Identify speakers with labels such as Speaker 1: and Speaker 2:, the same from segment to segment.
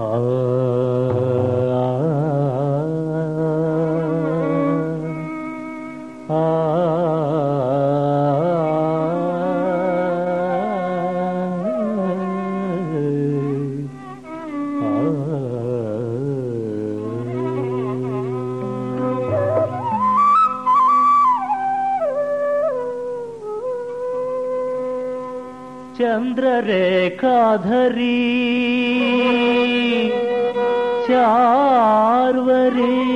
Speaker 1: Ah. चन्द्ररेखाधरी चार्वरी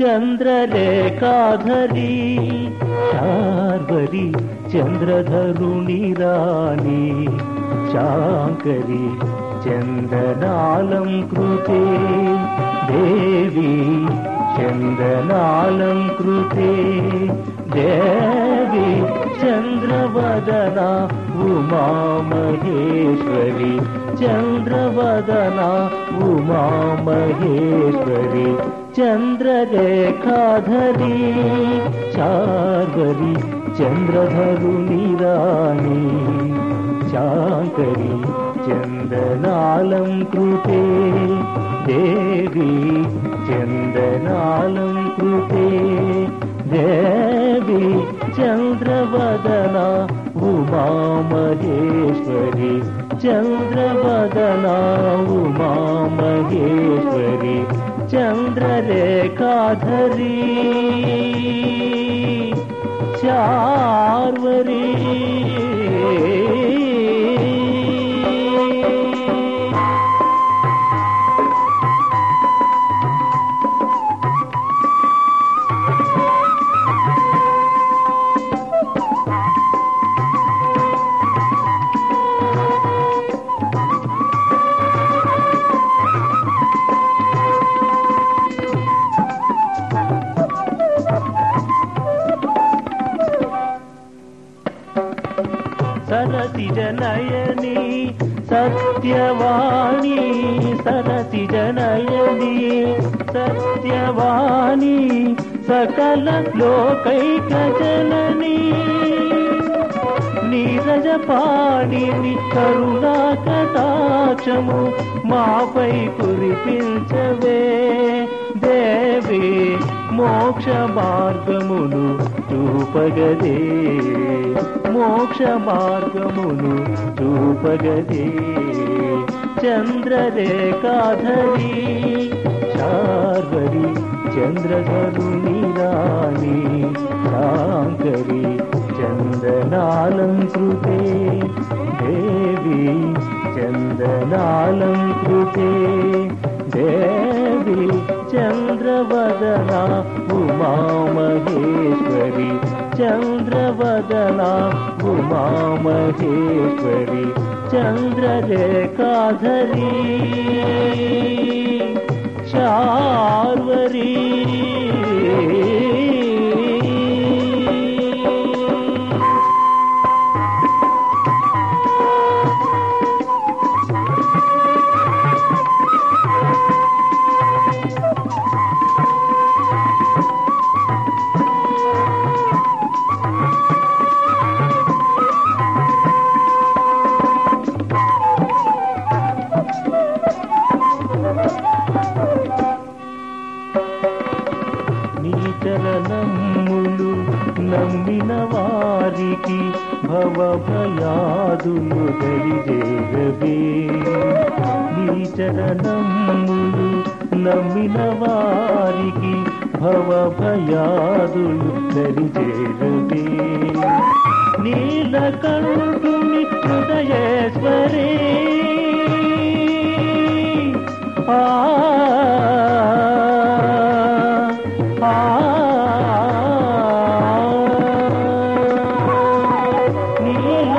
Speaker 1: चन्द्ररेखाधरी राणी चाकरी राकरि कृते देवी कृते देवी चन्द्रवदना उमामहेश्वरि चन्द्रवदना उमामहेश्वरि चन्द्ररेखाधरि चागरि चन्द्रधरुदानी चागरी चन्दनालङ्कृते देवी चन्दनालङ्कृते देवी चन्द्रवदना उमा महेश्वरि चन्द्रवदना उमा महेश्वरि चन्द्ररेखाधरी चार्वरी సరతి జనయని సత్యవాణి సరతి జనయని సత్యవాణి సకల లోకైక జనని నీరజ పాణిని కరుణా కటాక్షము మాపై కురిపించవే దేవే మోక్ష మార్గమును చూపగదే మోక్ష మార్గమును చూపగదే చంద్రరేఖాధరి చార్వరి చంద్రధరుని రాణి శాంకరి చందనాలంకృతే దేవి చందనాలం चन्द्रवदना उमा महेश्वरि चन्द्र उमा महेश्वरि चन्द्र रेखाधरी ಪ್ರೀತಿ ಭವಭಯಾದುಲು ಗಲಿದೇವೇ చరణములు నమ్మిన వారికి భవభయాదులు నీల కరుడు మిత్రుదయేశ్వరే ఆ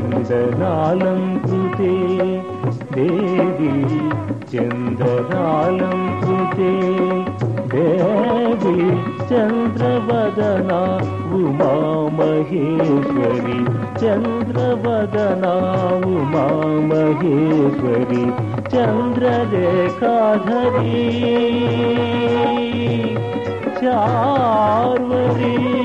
Speaker 1: न्द्रनालं कृते देवी चन्द्रनालं कृते देवी चन्द्रवदना उमा चन्द्रवदना उमा महेश्वरी चन्द्ररेखाधरी चारी